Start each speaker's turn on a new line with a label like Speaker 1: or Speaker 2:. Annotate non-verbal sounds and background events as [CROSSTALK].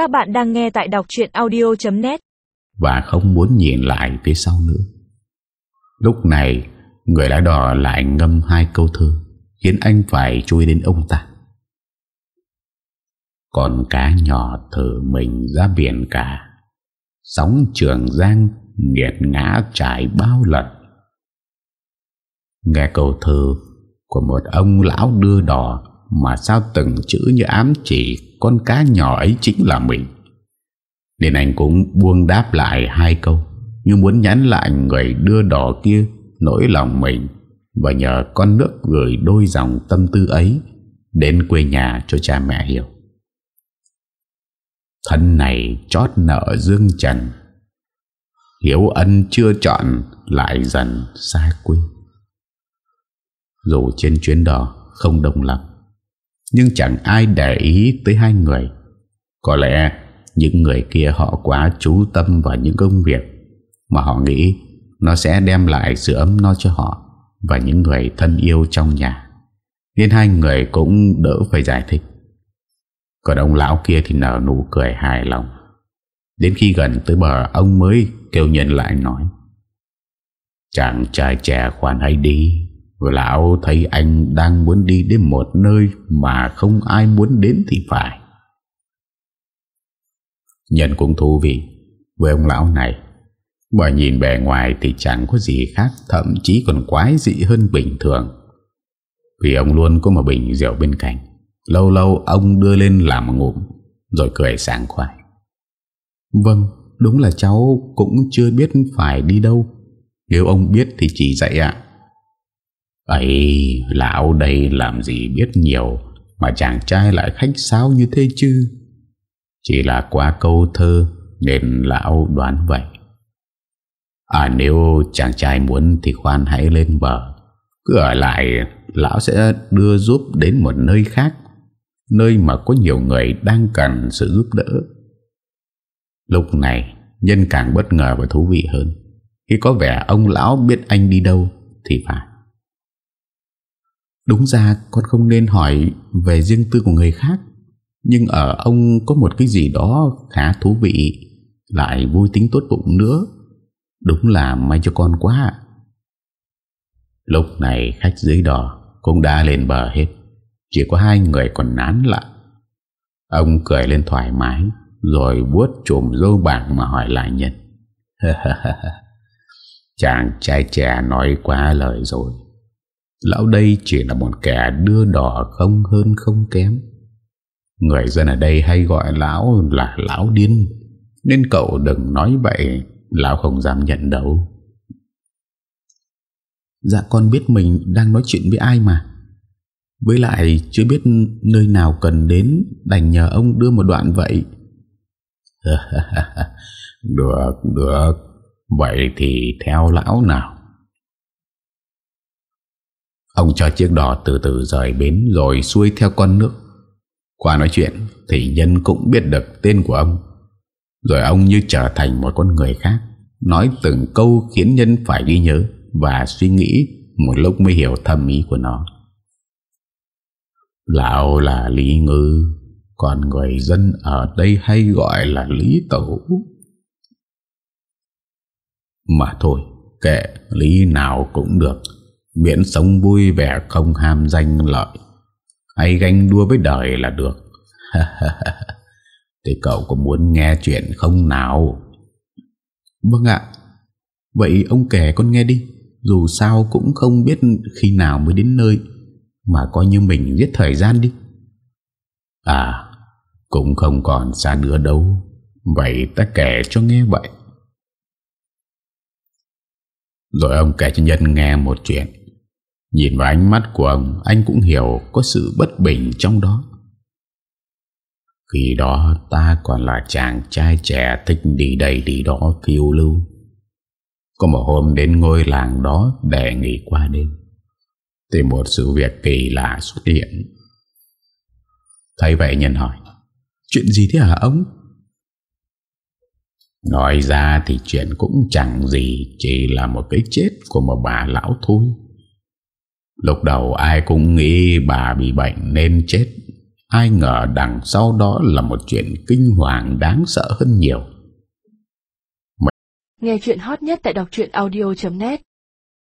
Speaker 1: Các bạn đang nghe tại đọc chuyện audio.net
Speaker 2: Và không muốn nhìn lại phía sau nữa. Lúc này, Người lái đỏ lại ngâm hai câu thơ, Khiến anh phải chui đến ông ta. Còn cá nhỏ thở mình ra biển cả. Sóng trường giang, Nghiệt ngã trải bao lần. Nghe câu thơ Của một ông lão đưa đỏ mà sao từng chữ như ám chỉ Con cá nhỏ ấy chính là mình? Nên anh cũng buông đáp lại hai câu, Như muốn nhắn lại người đưa đỏ kia Nỗi lòng mình Và nhờ con nước gửi đôi dòng tâm tư ấy Đến quê nhà cho cha mẹ hiểu. Thân này chót nợ dương trần, Hiếu ân chưa chọn Lại dần xa quê. Dù trên chuyến đò không đông lắm nhưng chẳng ai để ý tới hai người. Có lẽ những người kia họ quá chú tâm vào những công việc Mà họ nghĩ nó sẽ đem lại sự ấm no cho họ Và những người thân yêu trong nhà. Nên hai người cũng đỡ phải giải thích. Còn ông lão kia thì nở nụ cười hài lòng. Đến khi gần tới bờ, Ông mới kêu nhân lại nói, Chàng trai trẻ khoan hãy đi. Lão thấy anh đang muốn đi đến một nơi Mà không ai muốn đến thì phải. Nhân cũng thú vị Với ông lão này. Bởi nhìn bề ngoài thì chẳng có gì khác, Thậm chí còn quái dị hơn bình thường. Vì ông luôn có một bình rượu bên cạnh. Lâu lâu ông đưa lên làm ngụm, Rồi cười sảng khoái. Vâng Đúng là cháu cũng chưa biết phải đi đâu. Nếu ông biết thì chỉ dạy ạ ấy, lão đây làm gì biết nhiều Mà chàng trai lại khách sáo như thế chứ? Chỉ là qua câu thơ Nên lão đoán vậy. À nếu chàng trai muốn Thì khoan hãy lên bờ. Cứ ở lại, Lão sẽ đưa giúp đến một nơi khác, Nơi mà có nhiều người đang cần sự giúp đỡ. Lúc này, Nhân càng bất ngờ và thú vị hơn. Khi có vẻ ông lão biết anh đi đâu Thì phải. Đúng ra con không nên hỏi Về riêng tư của người khác, Nhưng ở ông có một cái gì đó Khá thú vị, Lại vui tính tốt bụng nữa. Đúng là may cho con quá Lúc này khách dưới đò Cũng đã lên bờ hết, Chỉ có hai người còn nán lại Ông cười lên thoải mái, Rồi vuốt trùm dâu bạc mà hỏi lại nhân. [LAUGHS] Chàng trai trẻ nói quá lời rồi. Lão đây chỉ là một kẻ đưa đỏ không hơn không kém. Người dân ở đây hay gọi lão là lão điên Nên cậu đừng nói vậy Lão không dám nhận đâu. Dạ con biết mình đang nói chuyện với ai mà. Với lại chưa biết nơi nào cần đến Đành nhờ ông đưa một đoạn vậy. [LAUGHS] Được, được. Vậy thì theo lão nào Ông cho chiếc đò từ từ rời bến Rồi xuôi theo con nước. Qua nói chuyện Thì nhân cũng biết được tên của ông. Rồi ông như trở thành một con người khác, Nói từng câu khiến nhân phải ghi nhớ Và suy nghĩ Một lúc mới hiểu thâm ý của nó. Lão là Lý Ngư, Còn người dân ở đây hay gọi là Lý Tẩu. Mà thôi, Kệ, Lý nào cũng được. Miễn sống vui vẻ không ham danh lợi. Hay ganh đua với đời là được. [LAUGHS] Thì cậu có muốn nghe chuyện không nào?
Speaker 1: Vâng ạ. Vậy ông kể con nghe đi. Dù sao cũng không biết khi nào mới đến nơi Mà coi như mình giết thời gian đi.
Speaker 2: À Cũng không còn xa nữa đâu. Vậy ta kể cho nghe vậy. Rồi ông kể cho nhân nghe một chuyện Nhìn vào ánh mắt của ông, Anh cũng hiểu có sự bất bình trong đó. Khi đó ta còn là chàng trai trẻ Thích đi đây đi đó phiêu lưu. Có một hôm đến ngôi làng đó Để nghỉ qua đêm. Thì một sự việc kỳ lạ xuất hiện. Thấy vậy nhân hỏi,
Speaker 1: Chuyện gì thế hả ông?
Speaker 2: Nói ra thì chuyện cũng chẳng gì, Chỉ là một cái chết của một bà lão thôi Lúc đầu ai cũng nghĩ bà bị bệnh nên chết. Ai ngờ đằng sau đó là một chuyện kinh hoàng đáng sợ hơn nhiều.
Speaker 3: Nghe chuyện hot nhất tại đọc audio.net